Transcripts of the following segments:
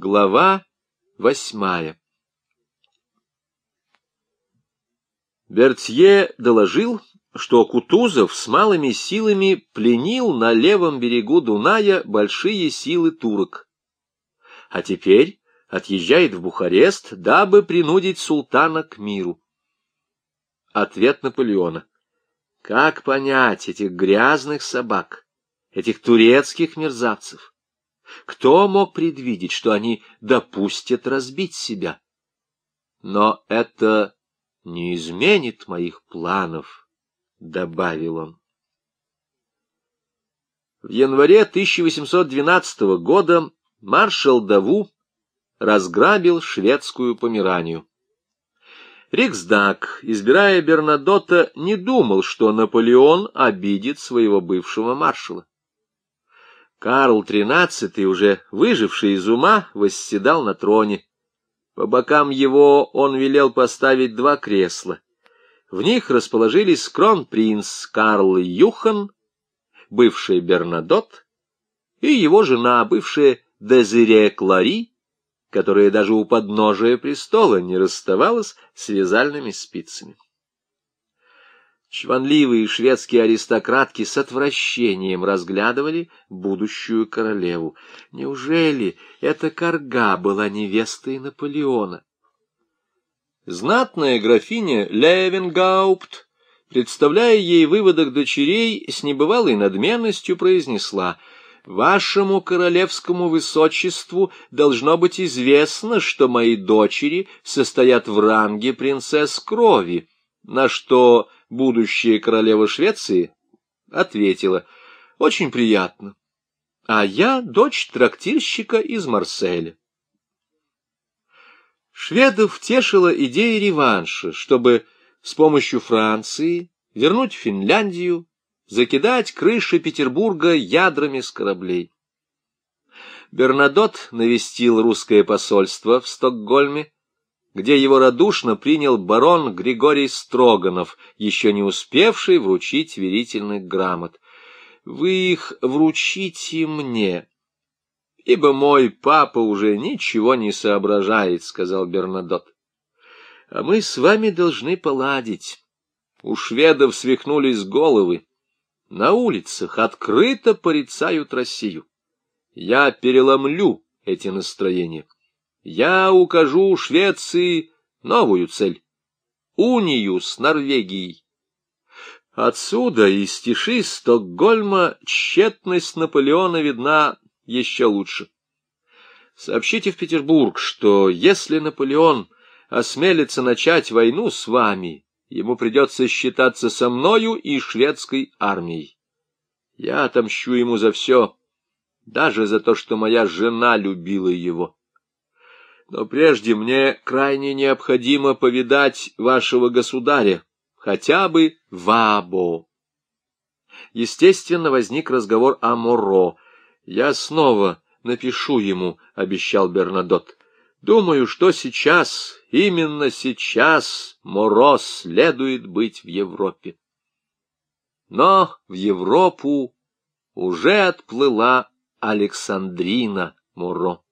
Глава восьмая Бертье доложил, что Кутузов с малыми силами пленил на левом берегу Дуная большие силы турок. А теперь отъезжает в Бухарест, дабы принудить султана к миру. Ответ Наполеона. Как понять этих грязных собак, этих турецких мерзавцев? Кто мог предвидеть, что они допустят разбить себя? Но это не изменит моих планов, — добавил он. В январе 1812 года маршал Даву разграбил шведскую Померанию. Риксдаг, избирая Бернадота, не думал, что Наполеон обидит своего бывшего маршала. Карл XIII, уже выживший из ума, восседал на троне. По бокам его он велел поставить два кресла. В них расположились кронпринц Карл Юхан, бывший Бернадот, и его жена, бывшая Дезире Клари, которая даже у подножия престола не расставалась с вязальными спицами. Чванливые шведские аристократки с отвращением разглядывали будущую королеву. Неужели эта корга была невестой Наполеона? Знатная графиня Левенгаупт, представляя ей выводок дочерей, с небывалой надменностью произнесла «Вашему королевскому высочеству должно быть известно, что мои дочери состоят в ранге принцесс крови» на что будущая королева Швеции ответила, «Очень приятно, а я дочь трактирщика из Марселя». Шведов тешила идея реванша, чтобы с помощью Франции вернуть Финляндию, закидать крыши Петербурга ядрами с кораблей. Бернадот навестил русское посольство в Стокгольме, где его радушно принял барон Григорий Строганов, еще не успевший вручить верительных грамот. «Вы их вручите мне, ибо мой папа уже ничего не соображает», — сказал Бернадот. «А мы с вами должны поладить. У шведов свихнулись головы. На улицах открыто порицают Россию. Я переломлю эти настроения» я укажу Швеции новую цель — унию с Норвегией. Отсюда, из тиши Стокгольма, тщетность Наполеона видна еще лучше. Сообщите в Петербург, что если Наполеон осмелится начать войну с вами, ему придется считаться со мною и шведской армией. Я отомщу ему за все, даже за то, что моя жена любила его. Но прежде мне крайне необходимо повидать вашего государя, хотя бы Вабо. Естественно, возник разговор о Моро. Я снова напишу ему, — обещал Бернадот. Думаю, что сейчас, именно сейчас, Моро следует быть в Европе. Но в Европу уже отплыла Александрина Моро.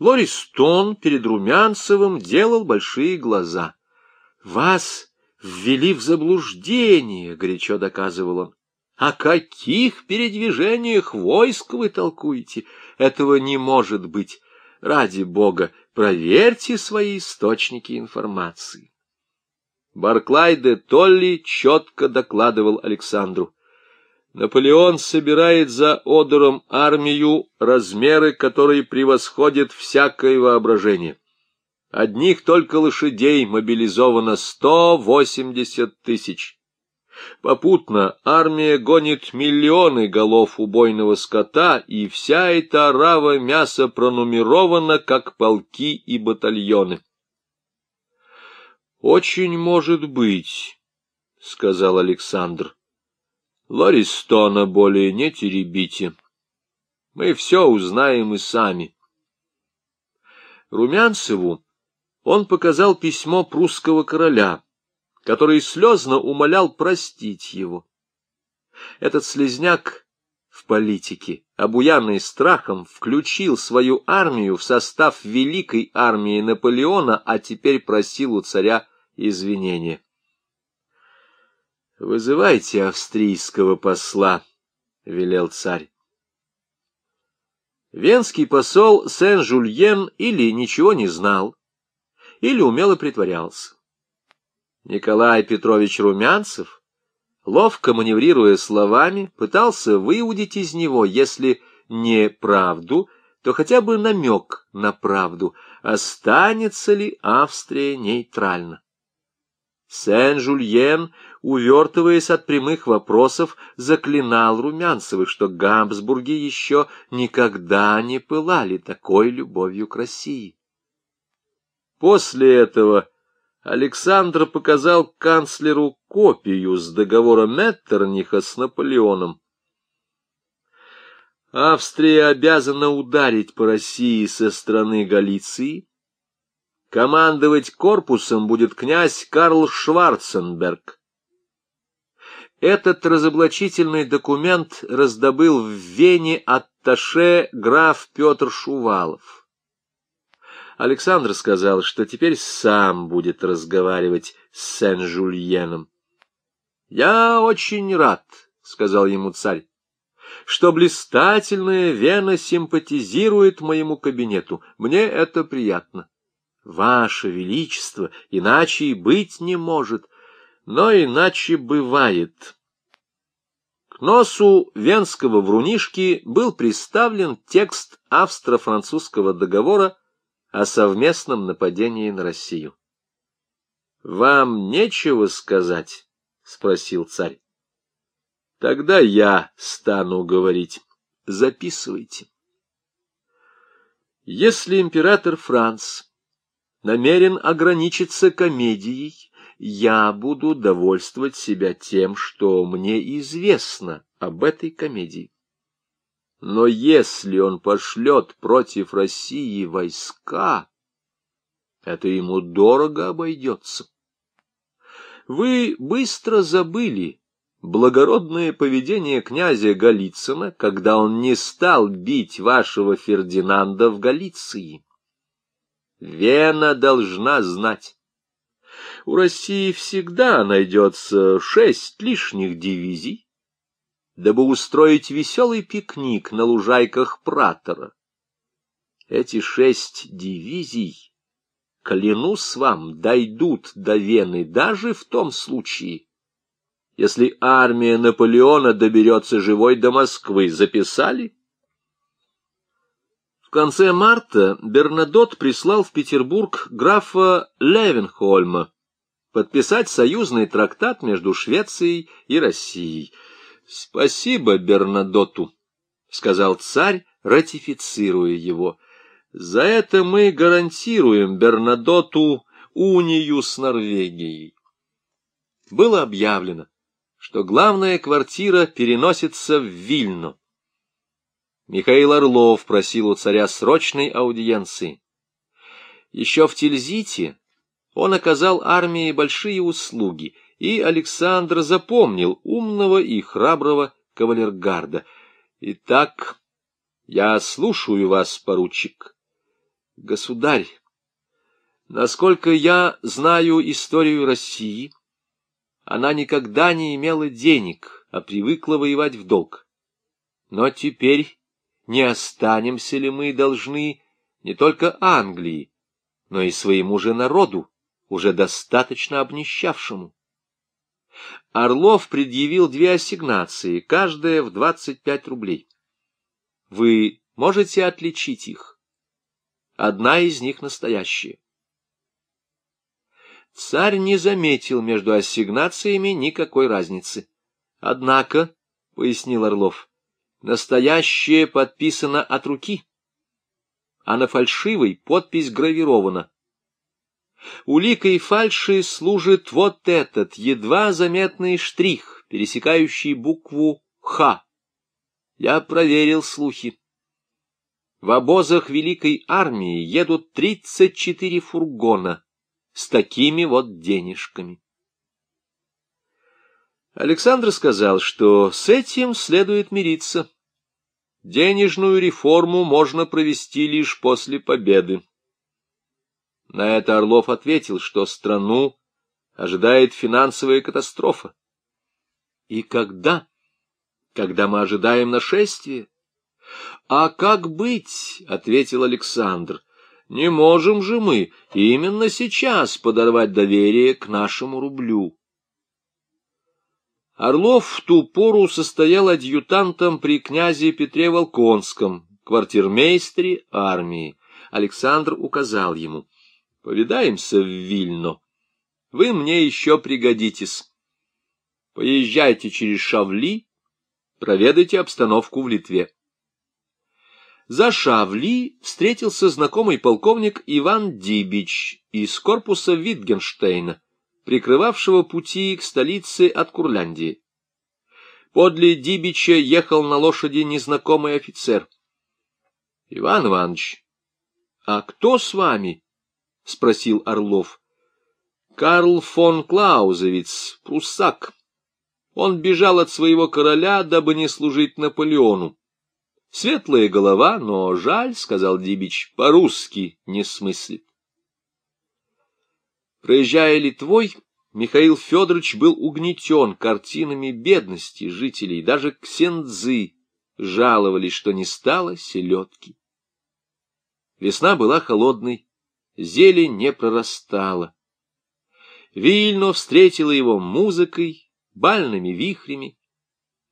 Лористон перед Румянцевым делал большие глаза. — Вас ввели в заблуждение, — горячо доказывал он. — О каких передвижениях войск вы толкуете? Этого не может быть. Ради бога, проверьте свои источники информации. Барклай де Толли четко докладывал Александру. Наполеон собирает за Одером армию, размеры которой превосходят всякое воображение. Одних только лошадей мобилизовано 180 тысяч. Попутно армия гонит миллионы голов убойного скота, и вся эта орава мяса пронумерована, как полки и батальоны. — Очень может быть, — сказал Александр. Лористона более не теребите. Мы все узнаем и сами. Румянцеву он показал письмо прусского короля, который слезно умолял простить его. Этот слезняк в политики, обуянный страхом, включил свою армию в состав великой армии Наполеона, а теперь просил у царя извинения. «Вызывайте австрийского посла», — велел царь. Венский посол Сен-Жульен или ничего не знал, или умело притворялся. Николай Петрович Румянцев, ловко маневрируя словами, пытался выудить из него, если не правду, то хотя бы намек на правду, останется ли Австрия нейтральна. Сен-Жульен, увертываясь от прямых вопросов, заклинал Румянцевых, что Габсбурги еще никогда не пылали такой любовью к России. После этого Александр показал канцлеру копию с договора Меттерниха с Наполеоном. Австрия обязана ударить по России со стороны Галиции, Командовать корпусом будет князь Карл Шварценберг. Этот разоблачительный документ раздобыл в Вене атташе граф Петр Шувалов. Александр сказал, что теперь сам будет разговаривать с Сен-Жульеном. — Я очень рад, — сказал ему царь, — что блистательная Вена симпатизирует моему кабинету. Мне это приятно. Ваше Величество, иначе и быть не может, но иначе бывает. К носу венского врунишки был приставлен текст австро-французского договора о совместном нападении на Россию. — Вам нечего сказать? — спросил царь. — Тогда я стану говорить. Записывайте. Если император Франц намерен ограничиться комедией, я буду довольствовать себя тем, что мне известно об этой комедии. Но если он пошлет против России войска, это ему дорого обойдется. Вы быстро забыли благородное поведение князя Голицына, когда он не стал бить вашего Фердинанда в Галиции. Вена должна знать. У России всегда найдется шесть лишних дивизий, дабы устроить веселый пикник на лужайках Пратора. Эти шесть дивизий, клянусь вам, дойдут до Вены даже в том случае, если армия Наполеона доберется живой до Москвы. Записали? В конце марта Бернадот прислал в Петербург графа Левенхольма подписать союзный трактат между Швецией и Россией. «Спасибо Бернадоту», — сказал царь, ратифицируя его. «За это мы гарантируем Бернадоту унию с Норвегией». Было объявлено, что главная квартира переносится в Вильну. Михаил Орлов просил у царя срочной аудиенции. Еще в Тильзите он оказал армии большие услуги, и Александр запомнил умного и храброго кавалергарда. Итак, я слушаю вас, поручик. Государь, насколько я знаю историю России, она никогда не имела денег, а привыкла воевать в долг. Но теперь не останемся ли мы должны не только Англии, но и своему же народу, уже достаточно обнищавшему. Орлов предъявил две ассигнации, каждая в 25 рублей. Вы можете отличить их? Одна из них настоящая. Царь не заметил между ассигнациями никакой разницы. Однако, — пояснил Орлов, Настоящее подписано от руки, а на фальшивой подпись гравирована. Уликой фальши служит вот этот едва заметный штрих, пересекающий букву «Х». Я проверил слухи. В обозах Великой Армии едут 34 фургона с такими вот денежками. Александр сказал, что с этим следует мириться, денежную реформу можно провести лишь после победы. На это Орлов ответил, что страну ожидает финансовая катастрофа. И когда? Когда мы ожидаем нашествия? А как быть? — ответил Александр. Не можем же мы именно сейчас подорвать доверие к нашему рублю. Орлов в ту пору состоял адъютантом при князе Петре Волконском, квартирмейстере армии. Александр указал ему. — Повидаемся в Вильно. Вы мне еще пригодитесь. Поезжайте через Шавли, проведайте обстановку в Литве. За Шавли встретился знакомый полковник Иван Дибич из корпуса Витгенштейна, прикрывавшего пути к столице от Курляндии. Подле Дибича ехал на лошади незнакомый офицер. — Иван Иванович, а кто с вами? — спросил Орлов. — Карл фон Клаузевиц, пруссак. Он бежал от своего короля, дабы не служить Наполеону. Светлая голова, но жаль, — сказал Дибич, — по-русски не смыслит. Проезжая Литвой, Михаил Федорович был угнетен картинами бедности жителей, даже ксензы жаловались, что не стало селедки. Весна была холодной, зелень не прорастала. Вильно встретила его музыкой, бальными вихрями,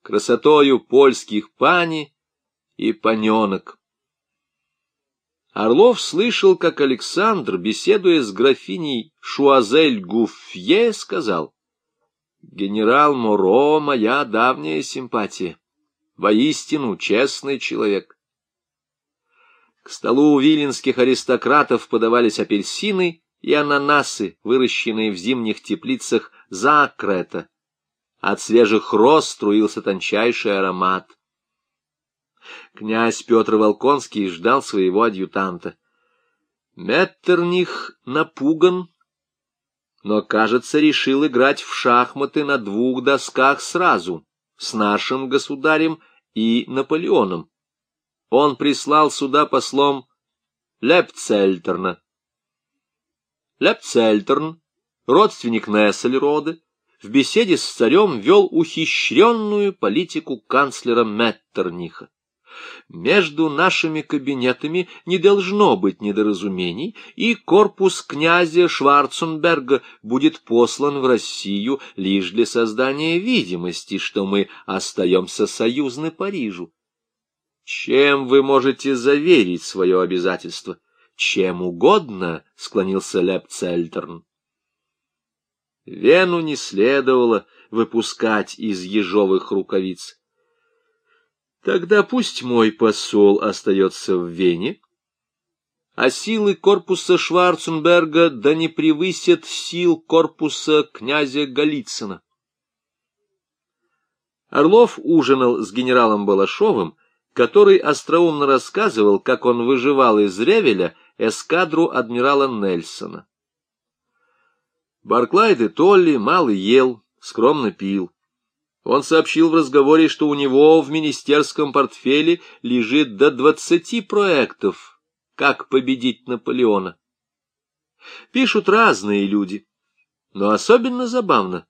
красотою польских пани и паненок. Орлов слышал, как Александр, беседуя с графиней Шуазель Гуфье, сказал, «Генерал Моро — моя давняя симпатия, воистину честный человек». К столу виленских аристократов подавались апельсины и ананасы, выращенные в зимних теплицах за Крета. От свежих роз струился тончайший аромат. Князь Петр Волконский ждал своего адъютанта. Меттерних напуган, но, кажется, решил играть в шахматы на двух досках сразу, с нашим государем и Наполеоном. Он прислал сюда послом Лепцельтерна. Лепцельтерн, родственник Нессельрода, в беседе с царем вел ухищренную политику канцлера Меттерниха. Между нашими кабинетами не должно быть недоразумений, и корпус князя Шварценберга будет послан в Россию лишь для создания видимости, что мы остаемся союзны Парижу. Чем вы можете заверить свое обязательство? Чем угодно, — склонился Лепцельтерн. Вену не следовало выпускать из ежовых рукавиц. Тогда пусть мой посол остается в Вене, а силы корпуса Шварценберга да не превысят сил корпуса князя Голицына. Орлов ужинал с генералом Балашовым, который остроумно рассказывал, как он выживал из Ревеля эскадру адмирала Нельсона. Барклай де Толли мало ел, скромно пил. Он сообщил в разговоре, что у него в министерском портфеле лежит до двадцати проектов, как победить Наполеона. Пишут разные люди, но особенно забавно,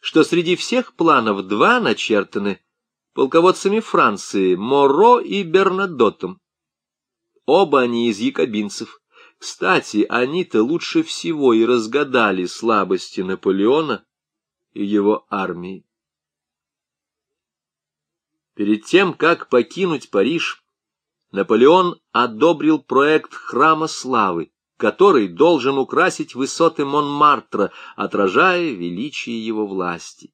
что среди всех планов два начертаны полководцами Франции Моро и Бернадотом. Оба они из якобинцев. Кстати, они-то лучше всего и разгадали слабости Наполеона и его армии. Перед тем, как покинуть Париж, Наполеон одобрил проект Храма Славы, который должен украсить высоты Монмартра, отражая величие его власти.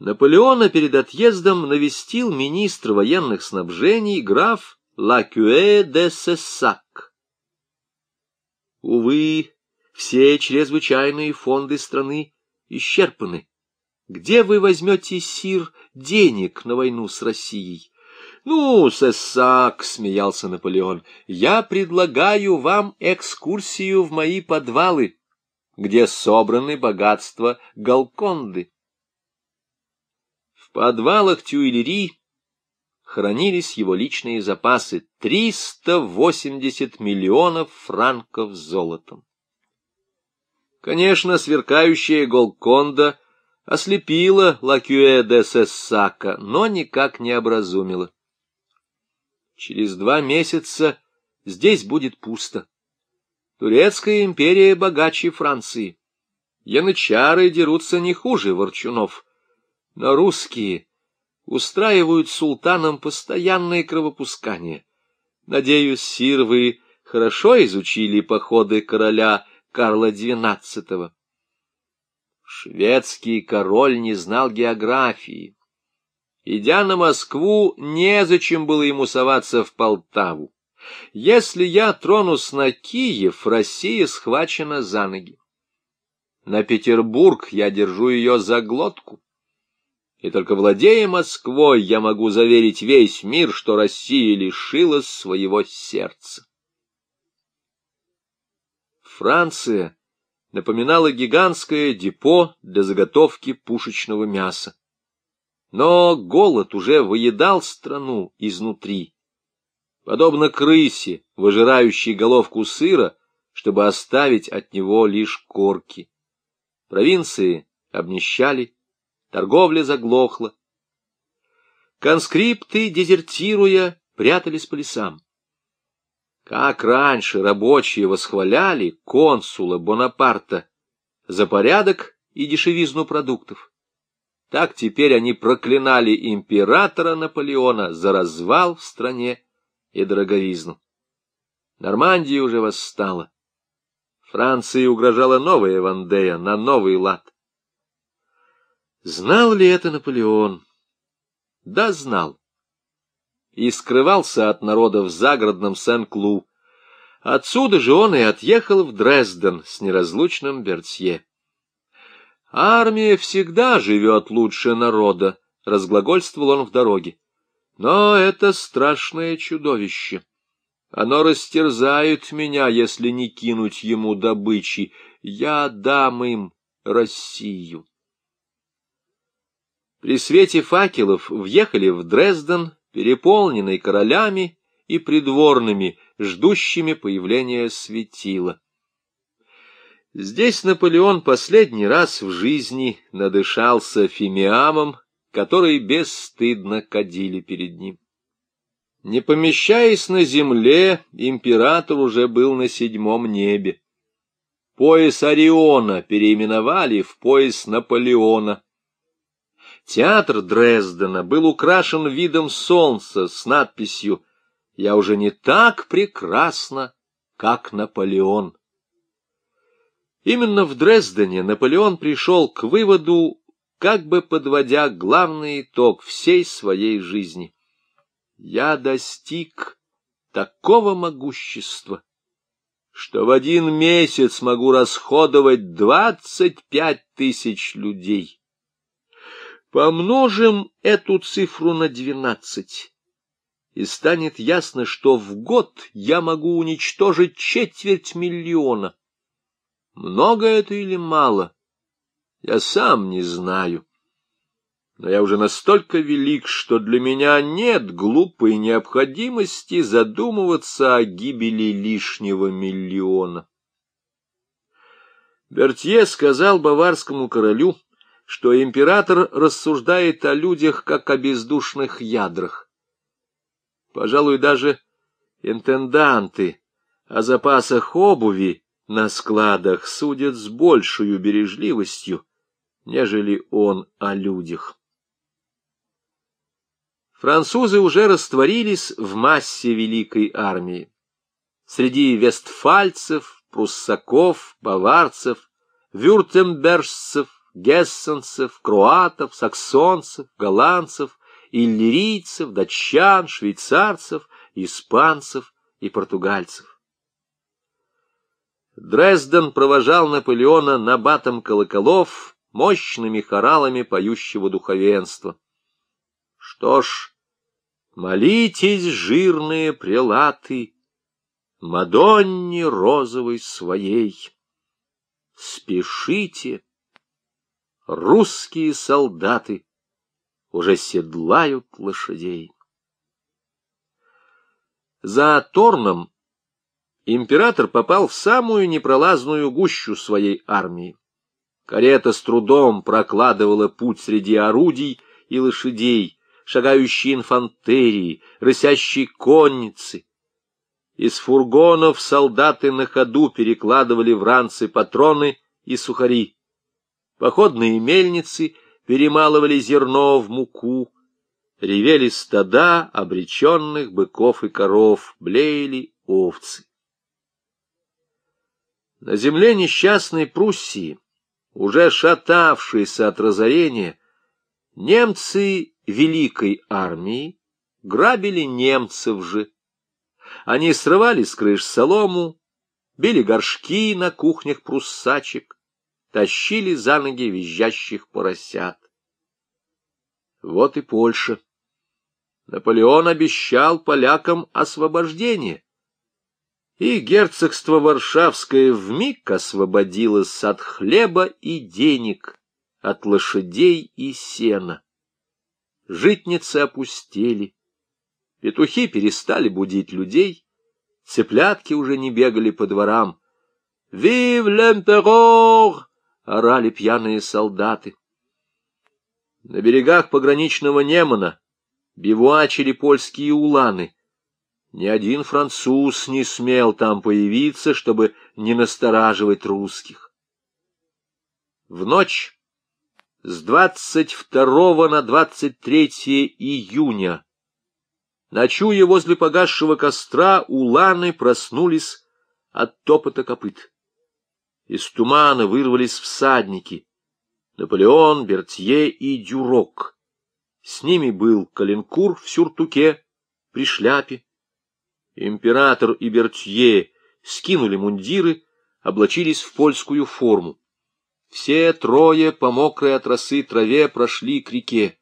Наполеона перед отъездом навестил министр военных снабжений граф Лакюэ де Сессак. Увы, все чрезвычайные фонды страны исчерпаны. Где вы возьмете, сир, денег на войну с Россией? Ну, Сессак, — смеялся Наполеон, — я предлагаю вам экскурсию в мои подвалы, где собраны богатства Галконды. В подвалах Тюильри хранились его личные запасы — 380 миллионов франков золотом. Конечно, сверкающая Голконда ослепила Лакюэ де Сессака, но никак не образумила. Через два месяца здесь будет пусто. Турецкая империя богаче Франции. Янычары дерутся не хуже ворчунов. Но русские устраивают султанам постоянные кровопускания. Надеюсь, сир, вы хорошо изучили походы короля Карла XII. Шведский король не знал географии. Идя на Москву, незачем было ему соваться в Полтаву. Если я тронусь на Киев, Россия схвачена за ноги. На Петербург я держу ее за глотку. И только владея Москвой, я могу заверить весь мир, что Россия лишилась своего сердца. Франция напоминала гигантское депо для заготовки пушечного мяса. Но голод уже выедал страну изнутри. Подобно крысе, выжирающей головку сыра, чтобы оставить от него лишь корки. Провинции обнищали, торговля заглохла. Конскрипты, дезертируя, прятались по лесам. Как раньше рабочие восхваляли консула Бонапарта за порядок и дешевизну продуктов, так теперь они проклинали императора Наполеона за развал в стране и дороговизну. Нормандия уже восстала. Франции угрожала новая Вандея на новый лад. Знал ли это Наполеон? Да, знал. И скрывался от народа в загородном Сен-Клу. Отсюда же он и отъехал в Дрезден с неразлучным Бертье. Армия всегда живет лучше народа, разглагольствовал он в дороге. Но это страшное чудовище. Оно растерзает меня, если не кинуть ему добычи. Я дам им Россию. При свете факелов въехали в Дрезден, переполненный королями и придворными, ждущими появления светила. Здесь Наполеон последний раз в жизни надышался фимиамом, который бесстыдно кадили перед ним. Не помещаясь на земле, император уже был на седьмом небе. Пояс Ориона переименовали в пояс Наполеона. Театр Дрездена был украшен видом солнца с надписью «Я уже не так прекрасна, как Наполеон». Именно в Дрездене Наполеон пришел к выводу, как бы подводя главный итог всей своей жизни. Я достиг такого могущества, что в один месяц могу расходовать двадцать пять тысяч людей. Помножим эту цифру на двенадцать, и станет ясно, что в год я могу уничтожить четверть миллиона. Много это или мало, я сам не знаю. Но я уже настолько велик, что для меня нет глупой необходимости задумываться о гибели лишнего миллиона. Бертье сказал баварскому королю, что император рассуждает о людях как о бездушных ядрах. Пожалуй, даже интенданты о запасах обуви на складах судят с большей бережливостью, нежели он о людях. Французы уже растворились в массе великой армии. Среди вестфальцев, пруссаков, баварцев, вюртембержцев, гессенцев, круатов, саксонцев, голландцев, иллирийцев, датчан, швейцарцев, испанцев и португальцев. Дрезден провожал Наполеона набатом колоколов, мощными хоралами поющего духовенства. Что ж, молитесь, жирные прелаты, Мадонне розовой своей. Спешите, русские солдаты уже седлают лошадей. За Торном император попал в самую непролазную гущу своей армии. Карета с трудом прокладывала путь среди орудий и лошадей, шагающей инфантерии, рысящей конницы. Из фургонов солдаты на ходу перекладывали в ранцы патроны и сухари. Походные мельницы перемалывали зерно в муку, ревели стада обреченных быков и коров, блеяли овцы. На земле несчастной Пруссии, уже шатавшейся от разорения, немцы Великой армии грабили немцев же. Они срывали с крыш солому, били горшки на кухнях пруссачек, тащили за ноги визжащих поросят. Вот и Польша. Наполеон обещал полякам освобождение. И герцогство Варшавское вмиг освободилось от хлеба и денег, от лошадей и сена. Житницы опустели, петухи перестали будить людей, цыплятки уже не бегали по дворам. «Вив л'эмперор!» — орали пьяные солдаты. На берегах пограничного Немана бивуачили польские уланы. Ни один француз не смел там появиться, чтобы не настораживать русских. В ночь с 22 на 23 июня, ночуя возле погасшего костра, уланы проснулись от топота копыт. Из тумана вырвались всадники. Наполеон, Бертье и Дюрок. С ними был Калинкур в сюртуке, при шляпе. Император и Бертье скинули мундиры, облачились в польскую форму. Все трое по мокрой от росы траве прошли к реке.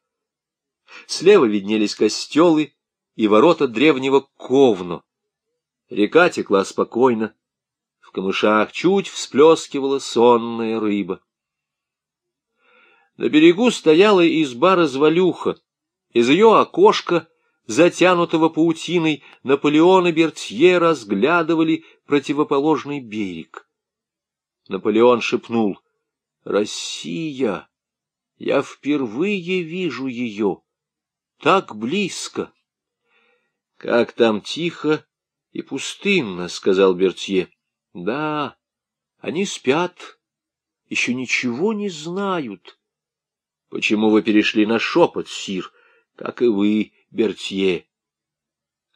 Слева виднелись костелы и ворота древнего Ковно. Река текла спокойно. Камышах чуть всплескивала сонная рыба. На берегу стояла изба-развалюха. Из ее окошка, затянутого паутиной, Наполеон и Бертье разглядывали противоположный берег. Наполеон шепнул «Россия! Я впервые вижу ее! Так близко!» «Как там тихо и пустынно!» — сказал Бертье. «Да, они спят, еще ничего не знают». Почему вы перешли на шепот, сир, как и вы, Бертье?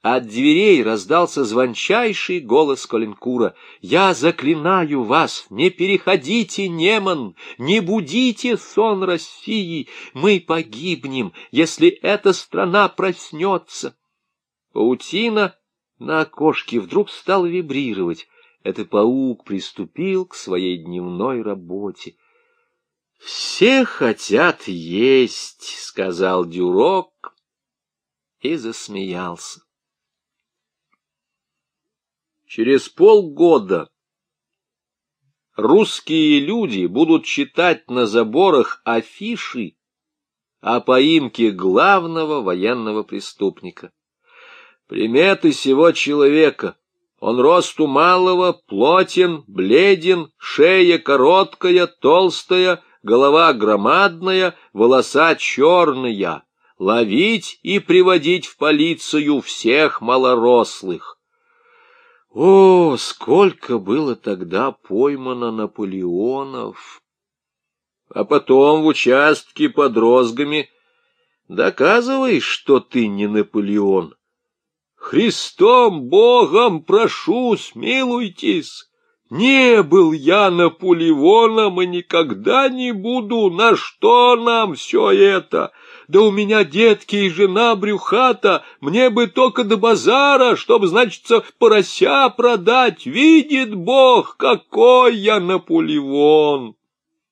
От дверей раздался звончайший голос Коленкура. «Я заклинаю вас, не переходите, Неман, не будите сон России, мы погибнем, если эта страна проснется». Паутина на окошке вдруг стала вибрировать. Этот паук приступил к своей дневной работе. «Все хотят есть», — сказал Дюрок и засмеялся. Через полгода русские люди будут читать на заборах афиши о поимке главного военного преступника. Приметы сего человека. Он росту малого, плотен, бледен, шея короткая, толстая, голова громадная, волоса черная, ловить и приводить в полицию всех малорослых. О, сколько было тогда поймано Наполеонов! А потом в участке под розгами доказывай, что ты не Наполеон. Христом Богом прошу, смилуйтесь! Не был я Наполеоном и никогда не буду. На что нам все это? Да у меня детки и жена брюхата. Мне бы только до базара, чтобы, значится, порося продать. Видит Бог, какой я Наполеон!»